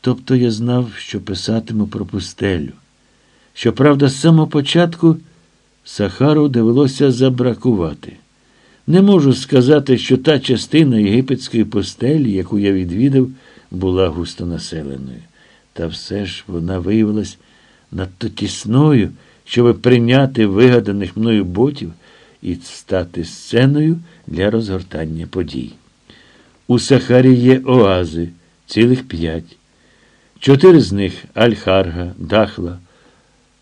Тобто я знав, що писатиму про пустелю. Щоправда, з самого початку Сахару довелося забракувати. Не можу сказати, що та частина єгипетської пустелі, яку я відвідав, була густонаселеною. Та все ж вона виявилась надто тісною, щоб прийняти вигаданих мною ботів і стати сценою для розгортання подій. У Сахарі є оази, цілих п'ять. Чотири з них Аль-Харга, Дахла,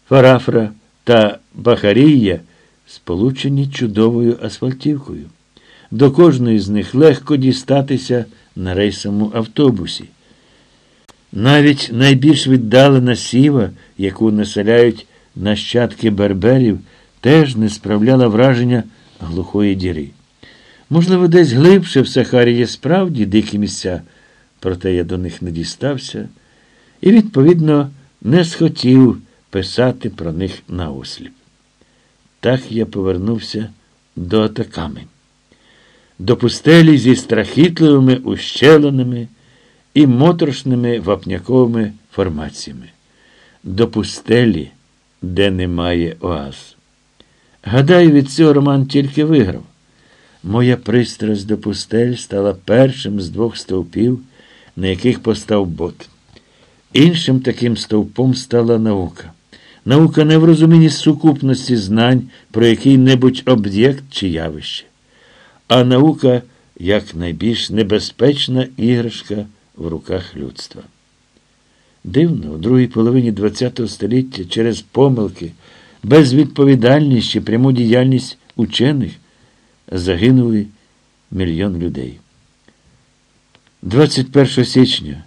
Фарафра та Бахарія сполучені чудовою асфальтівкою. До кожної з них легко дістатися на рейсовому автобусі. Навіть найбільш віддалена сіва, яку населяють нащадки берберів, теж не справляла враження глухої діри. Можливо, десь глибше в Сахарі є справді дикі місця, проте я до них не дістався і, відповідно, не схотів писати про них наосліп. Так я повернувся до Атаками, до пустелі зі страхітливими ущелинами і моторошними вапняковими формаціями, до пустелі, де немає оаз. Гадаю, від цього Роман тільки виграв. Моя пристрасть до пустель стала першим з двох стовпів, на яких постав бот. Іншим таким стовпом стала наука. Наука не в розумінні сукупності знань про який-небудь об'єкт чи явище, а наука як найбільш небезпечна іграшка в руках людства. Дивно, у другій половині ХХ століття через помилки, безвідповідальність чи пряму діяльність учених загинули мільйон людей. 21 січня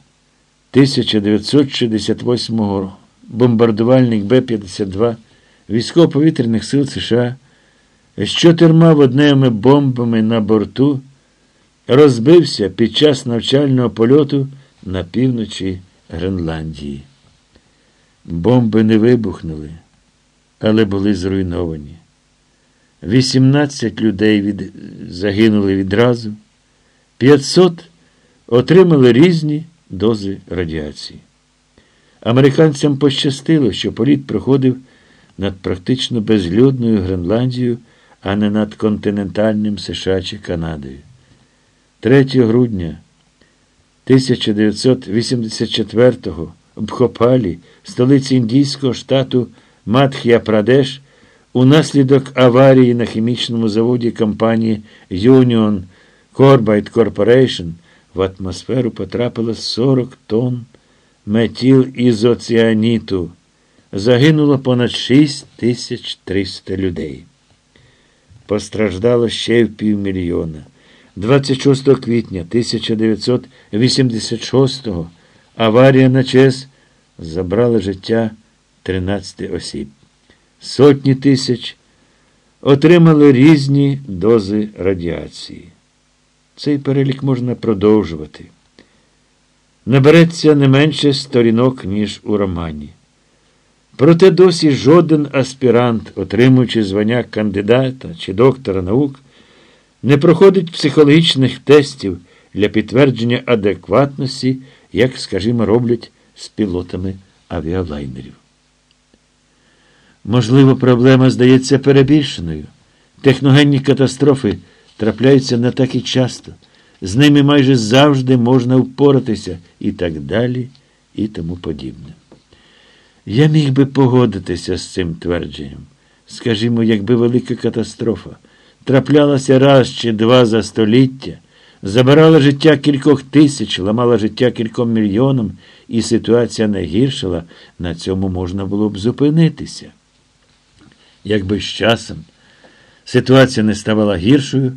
1968 року бомбардувальник Б-52 військово-повітряних сил США з чотирма водневими бомбами на борту розбився під час навчального польоту на півночі Гренландії. Бомби не вибухнули, але були зруйновані. 18 людей від... загинули відразу, 500 отримали різні дози радіації. Американцям пощастило, що політ проходив над практично безлюдною Гренландією, а не над континентальним США чи Канадою. 3 грудня 1984-го в Бхопалі, столиці індійського штату Матх'я Прадеш, унаслідок аварії на хімічному заводі компанії Union Carbide Corporation в атмосферу потрапило 40 тонн метілізоціаніту. Загинуло понад 6300 людей. Постраждало ще в півмільйона. 26 квітня 1986-го аварія на ЧЕС забрала життя 13 осіб. Сотні тисяч отримали різні дози радіації. Цей перелік можна продовжувати. Набереться не менше сторінок, ніж у романі. Проте досі жоден аспірант, отримуючи звання кандидата чи доктора наук, не проходить психологічних тестів для підтвердження адекватності, як, скажімо, роблять з пілотами авіалайнерів. Можливо, проблема здається перебільшеною. Техногенні катастрофи трапляються не так і часто. З ними майже завжди можна впоратися і так далі, і тому подібне. Я міг би погодитися з цим твердженням. Скажімо, якби велика катастрофа траплялася раз чи два за століття, забирала життя кількох тисяч, ламала життя кільком мільйонам, і ситуація не гіршила, на цьому можна було б зупинитися. Якби з часом ситуація не ставала гіршою,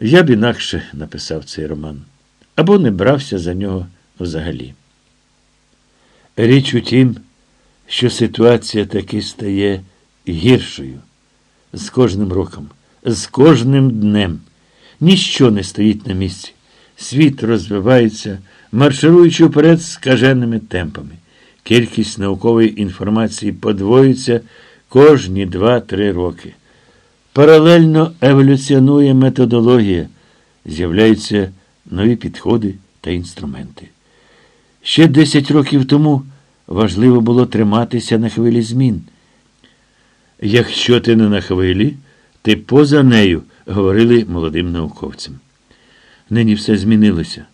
я б інакше написав цей роман або не брався за нього взагалі. Річ у тім, що ситуація таки стає гіршою з кожним роком, з кожним днем. Ніщо не стоїть на місці. Світ розвивається, маршируючи вперед скаженими темпами. Кількість наукової інформації подвоюється кожні 2-3 роки. Паралельно еволюціонує методологія, з'являються нові підходи та інструменти. Ще 10 років тому важливо було триматися на хвилі змін. Якщо ти не на хвилі, ти поза нею, говорили молодим науковцям. Нині все змінилося.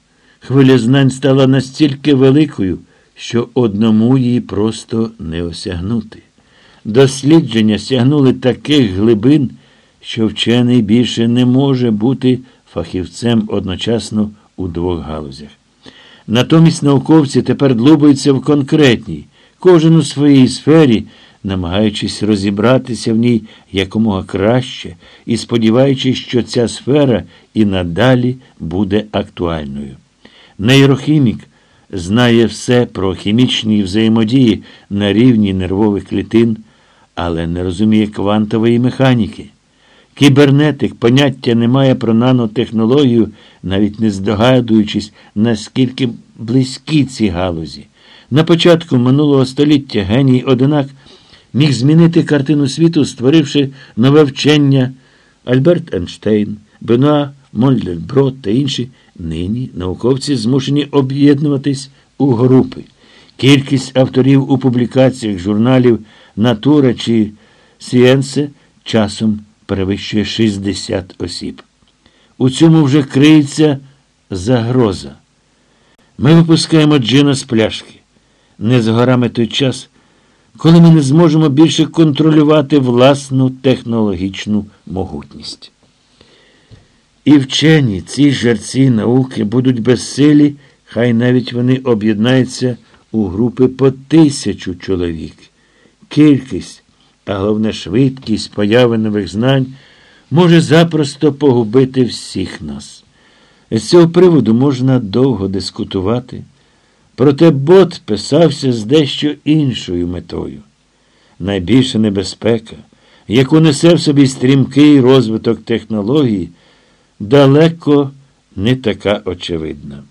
Хвиля знань стала настільки великою, що одному її просто не осягнути. Дослідження сягнули таких глибин, що вчений більше не може бути фахівцем одночасно у двох галузях. Натомість науковці тепер длубаються в конкретній, кожен у своїй сфері, намагаючись розібратися в ній якомога краще і сподіваючись, що ця сфера і надалі буде актуальною. Нейрохімік знає все про хімічні взаємодії на рівні нервових клітин, але не розуміє квантової механіки. Кібернетик поняття не має про нанотехнологію, навіть не здогадуючись, наскільки близькі ці галузі. На початку минулого століття геній одинак міг змінити картину світу, створивши нове вчення Альберт Ейнштейн, Бенуа Мольдельброд та інші. Нині науковці змушені об'єднуватись у групи. Кількість авторів у публікаціях журналів Натура чи Сієнсе часом перевищує 60 осіб. У цьому вже криється загроза. Ми випускаємо джина з пляшки. Не з горами той час, коли ми не зможемо більше контролювати власну технологічну могутність. І вчені, ці жерці науки будуть безсилі, хай навіть вони об'єднаються у групи по тисячу чоловік. Кількість, а головне швидкість появи нових знань може запросто погубити всіх нас. З цього приводу можна довго дискутувати. Проте бот писався з дещо іншою метою. Найбільша небезпека, яку несе в собі стрімкий розвиток технологій, далеко не така очевидна.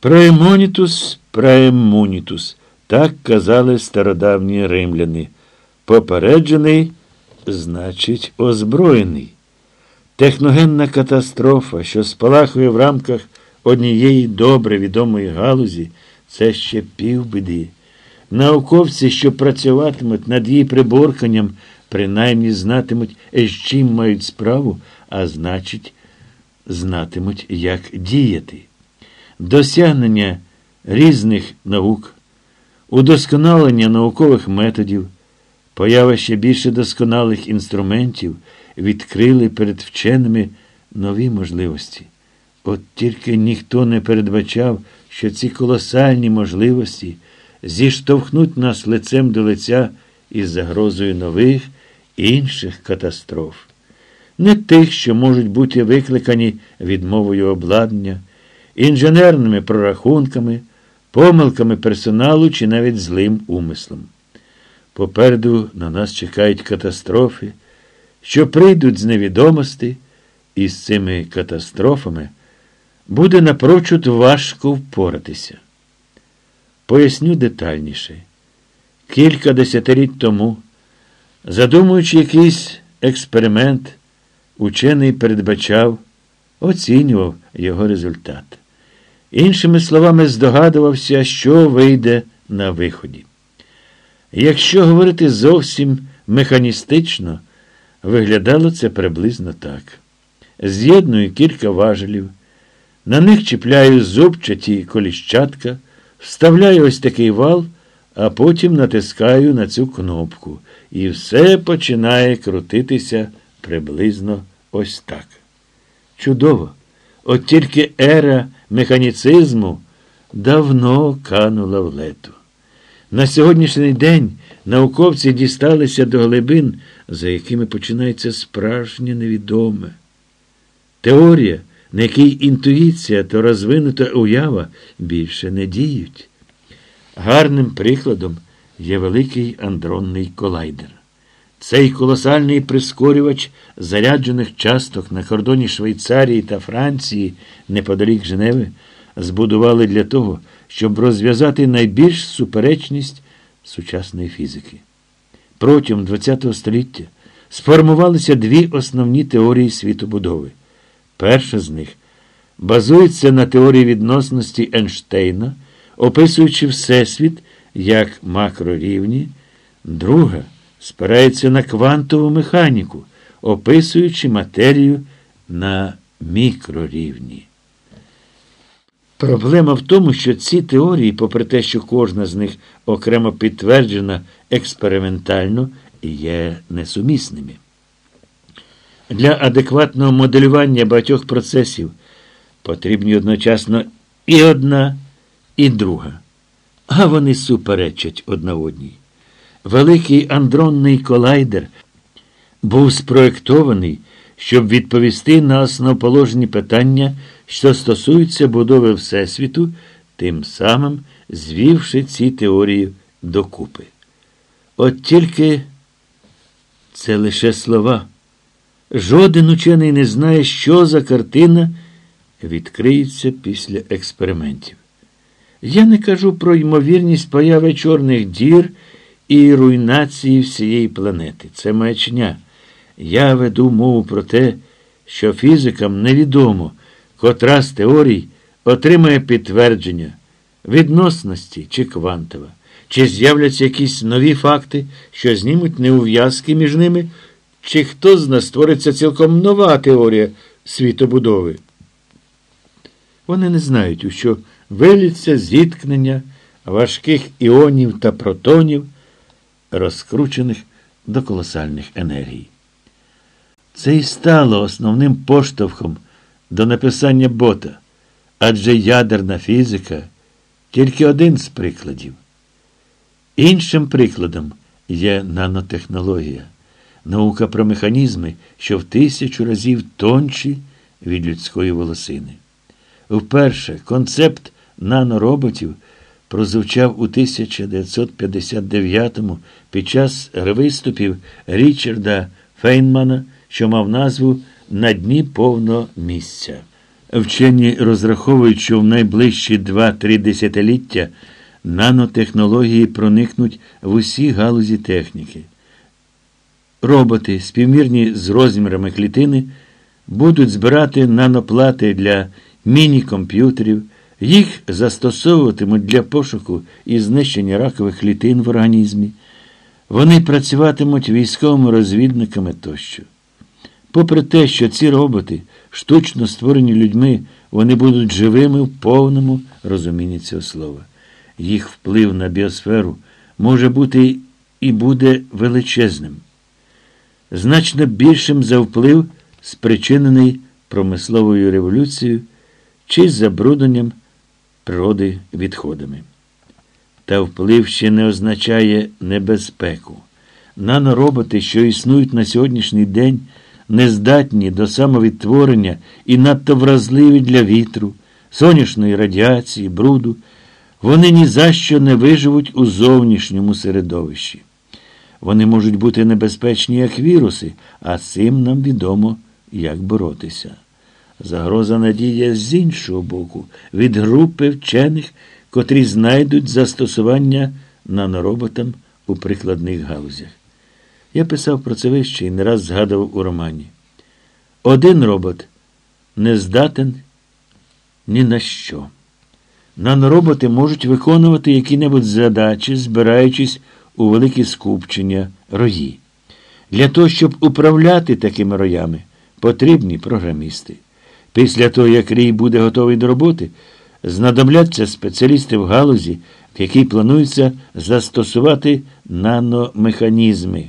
Праемонітус, праемунітус, так казали стародавні римляни. Попереджений, значить, озброєний. Техногенна катастрофа, що спалахує в рамках однієї добре відомої галузі, це ще півбіди. Науковці, що працюватимуть над її приборканням, принаймні знатимуть, з чим мають справу, а значить, знатимуть, як діяти. Досягнення різних наук, удосконалення наукових методів, поява ще більше досконалих інструментів відкрили перед вченими нові можливості. От тільки ніхто не передбачав, що ці колосальні можливості зіштовхнуть нас лицем до лиця із загрозою нових інших катастроф не тих, що можуть бути викликані відмовою обладнання, інженерними прорахунками, помилками персоналу чи навіть злим умислом. Попереду на нас чекають катастрофи, що прийдуть з невідомості, і з цими катастрофами буде напрочуд важко впоратися. Поясню детальніше. Кілька десятиліть тому, задумуючи якийсь експеримент, Учений передбачав, оцінював його результат. Іншими словами, здогадувався, що вийде на виході. Якщо говорити зовсім механістично, виглядало це приблизно так. З'єдную кілька важелів, на них чіпляю зубчаті коліщатка, вставляю ось такий вал, а потім натискаю на цю кнопку, і все починає крутитися приблизно. Ось так. Чудово. От тільки ера механіцизму давно канула в лету. На сьогоднішній день науковці дісталися до глибин, за якими починається справжнє невідоме. Теорія, на якій інтуїція та розвинута уява більше не діють. Гарним прикладом є великий андронний колайдер. Цей колосальний прискорювач заряджених часток на кордоні Швейцарії та Франції неподалік Женеви збудували для того, щоб розв'язати найбільш суперечність сучасної фізики. Протягом ХХ століття сформувалися дві основні теорії світобудови. Перша з них базується на теорії відносності Ейнштейна, описуючи Всесвіт як макрорівні, друга спирається на квантову механіку, описуючи матерію на мікрорівні. Проблема в тому, що ці теорії, попри те, що кожна з них окремо підтверджена експериментально, є несумісними. Для адекватного моделювання багатьох процесів потрібні одночасно і одна, і друга. А вони суперечать одна одній. Великий андронний колайдер був спроєктований, щоб відповісти на основоположні питання, що стосуються будови Всесвіту, тим самим звівши ці теорії докупи. От тільки це лише слова. Жоден учений не знає, що за картина відкриється після експериментів. Я не кажу про ймовірність появи чорних дір і руйнації всієї планети. Це маячня. Я веду мову про те, що фізикам невідомо, котра з теорій отримає підтвердження відносності чи квантова, чи з'являться якісь нові факти, що знімуть неув'язки між ними, чи хто з нас створиться цілком нова теорія світобудови. Вони не знають, у що виліться зіткнення важких іонів та протонів, розкручених до колосальних енергій. Це і стало основним поштовхом до написання бота, адже ядерна фізика тільки один з прикладів. Іншим прикладом є нанотехнологія, наука про механізми, що в тисячу разів тонші від людської волосини. Вперше концепт нанороботів прозвучав у 1959-му під час виступів Річарда Фейнмана, що мав назву На дні повно місця. Вчені розраховують, що в найближчі 2-3 десятиліття нанотехнології проникнуть в усі галузі техніки. Роботи, співмірні з розмірами клітини, будуть збирати наноплати для міні-комп'ютерів, їх застосовуватимуть для пошуку і знищення ракових клітин в організмі. Вони працюватимуть військовими розвідниками тощо. Попри те, що ці роботи, штучно створені людьми, вони будуть живими в повному розумінні цього слова. Їх вплив на біосферу може бути і буде величезним, значно більшим за вплив, спричинений промисловою революцією чи забрудненням природи відходами. Та вплив ще не означає небезпеку. Нанороботи, що існують на сьогоднішній день, нездатні до самовідтворення і надто вразливі для вітру, сонячної радіації, бруду, вони ні за що не виживуть у зовнішньому середовищі. Вони можуть бути небезпечні як віруси, а цим нам відомо, як боротися. Загроза надія з іншого боку, від групи вчених, котрі знайдуть застосування нанороботам у прикладних галузях. Я писав про це вище і не раз згадував у романі. Один робот не здатен ні на що. Нанороботи можуть виконувати які-небудь задачі, збираючись у великі скупчення рої. Для того, щоб управляти такими роями, потрібні програмісти. Після того, як рій буде готовий до роботи, знадобляться спеціалісти в галузі, в якій планується застосувати наномеханізми,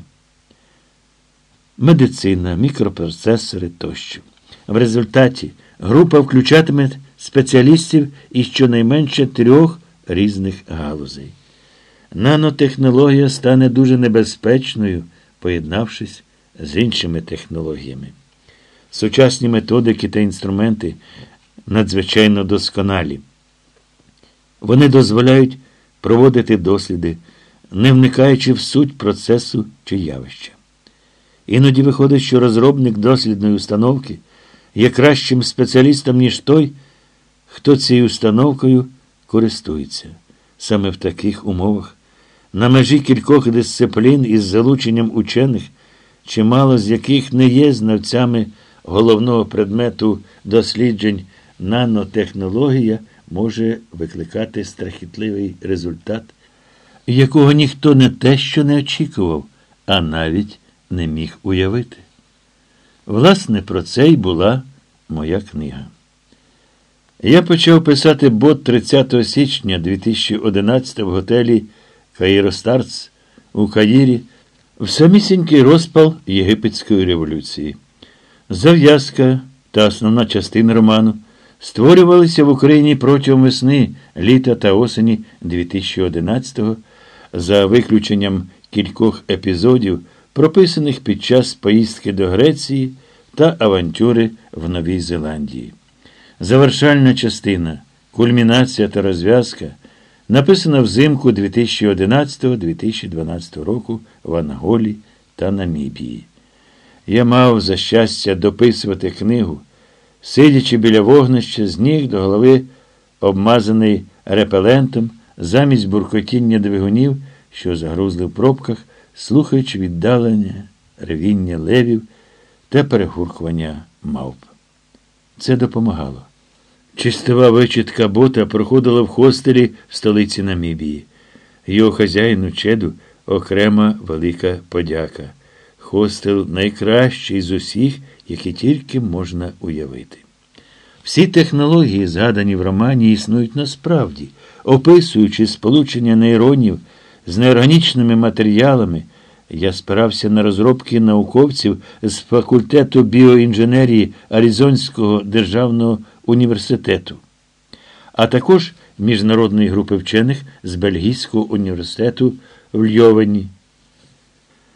медицина, мікропроцесори тощо. В результаті група включатиме спеціалістів із щонайменше трьох різних галузей. Нанотехнологія стане дуже небезпечною, поєднавшись з іншими технологіями. Сучасні методики та інструменти надзвичайно досконалі. Вони дозволяють проводити досліди, не вникаючи в суть процесу чи явища. Іноді виходить, що розробник дослідної установки є кращим спеціалістом, ніж той, хто цією установкою користується. Саме в таких умовах, на межі кількох дисциплін із залученням учених, чимало з яких не є знавцями головного предмету досліджень нанотехнологія може викликати страхітливий результат, якого ніхто не те, що не очікував, а навіть не міг уявити. Власне, про це й була моя книга. Я почав писати бот 30 січня 2011 в готелі Каїростарц у Каїрі в самісінький розпал Єгипетської революції. Зав'язка та основна частина роману створювалися в Україні протягом весни, літа та осені 2011-го, за виключенням кількох епізодів, прописаних під час поїздки до Греції та авантюри в Новій Зеландії. Завершальна частина, кульмінація та розв'язка написана взимку 2011-2012 року в Анголі та Намібії. Я мав за щастя дописувати книгу, сидячи біля вогнища з ніг до голови, обмазаний репелентом, замість буркотіння двигунів, що загрузли в пробках, слухаючи віддалення, ревіння левів та перегуркування мавп. Це допомагало. Чистова вичітка бота проходила в хостелі в столиці Намібії. Його хазяїну Чеду окрема велика подяка. Хостел найкращий з усіх, які тільки можна уявити. Всі технології, згадані в романі, існують насправді, описуючи сполучення нейронів з неорганічними матеріалами. Я спирався на розробки науковців з факультету біоінженерії Аризонського державного університету, а також міжнародної групи вчених з Бельгійського університету в Льовені.